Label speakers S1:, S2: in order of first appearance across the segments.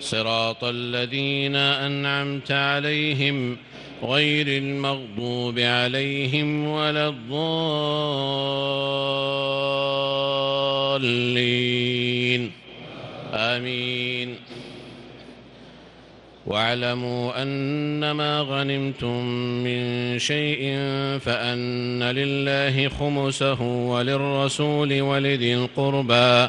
S1: صراط الذين أنعمت عليهم غير المغضوب عليهم ولا الضالين. آمين. واعلموا أنما غنمتم من شيء فأن لله خمسه وللرسول ولذي القربى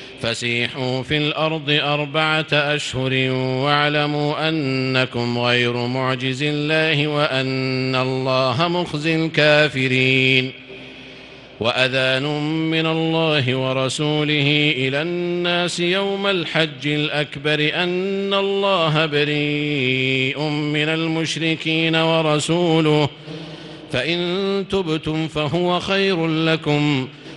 S1: فسيحوا في الأرض أربعة أشهر واعلموا أنكم غير معجز الله وأن الله مخزي الكافرين. وأذان من الله ورسوله إلى الناس يوم الحج الأكبر أن الله بريء من المشركين ورسوله. فإن تبتم فهو خير لكم.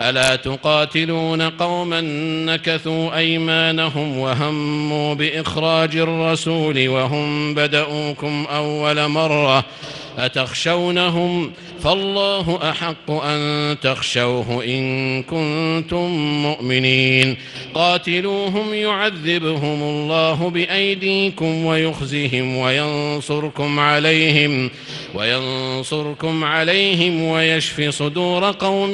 S1: ألا تقاتلون قوما نكثوا أيمانهم وهموا بإخراج الرسول وهم بدؤوكم أول مرة أتخشونهم فالله أحق أن تخشوه إن كنتم مؤمنين. قاتلوهم يعذبهم الله بأيديكم ويخزهم وينصركم عليهم وينصركم عليهم ويشفي صدور قوم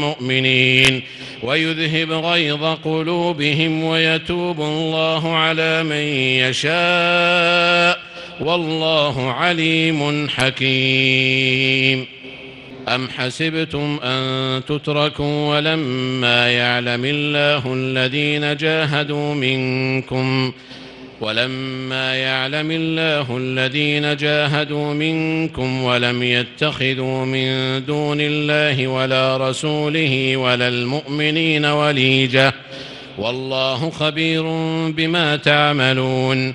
S1: مؤمنين. ويذهب غيظ قلوبهم ويتوب الله على من يشاء. والله عليم حكيم. أم حسبتم أن تتركوا ولما يعلم الله الذين جاهدوا منكم ولما يعلم الله الذين جاهدوا منكم ولم يتخذوا من دون الله ولا رسوله ولا المؤمنين وليجة والله خبير بما تعملون.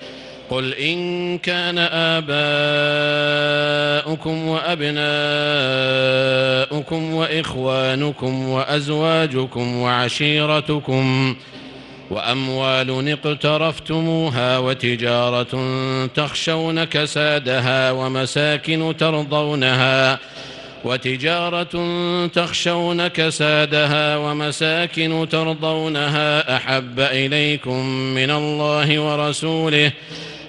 S1: قل إن كان آباؤكم وأبناؤكم وإخوانكم وأزواجكم وعشيرتكم وأموال اقترفتموها وتجارة تخشون كسادها ومساكن ترضونها وتجارة تخشون كسادها ومساكن ترضونها أحب إليكم من الله ورسوله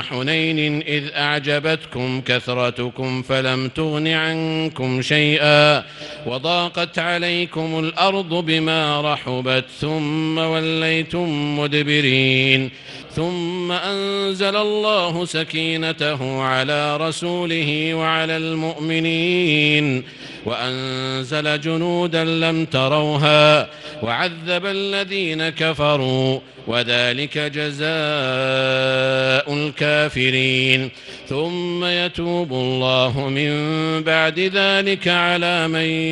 S1: حنين إذ أعجبتكم كثرتكم فلم تغن عنكم شيئا وضاقت عليكم الأرض بما رحبت ثم وليتم مدبرين ثم أنزل الله سكينته على رسوله وعلى المؤمنين وأنزل جنودا لم تروها وعذب الذين كفروا وذلك جزاء الكافرين ثم يتوب الله من بعد ذلك على من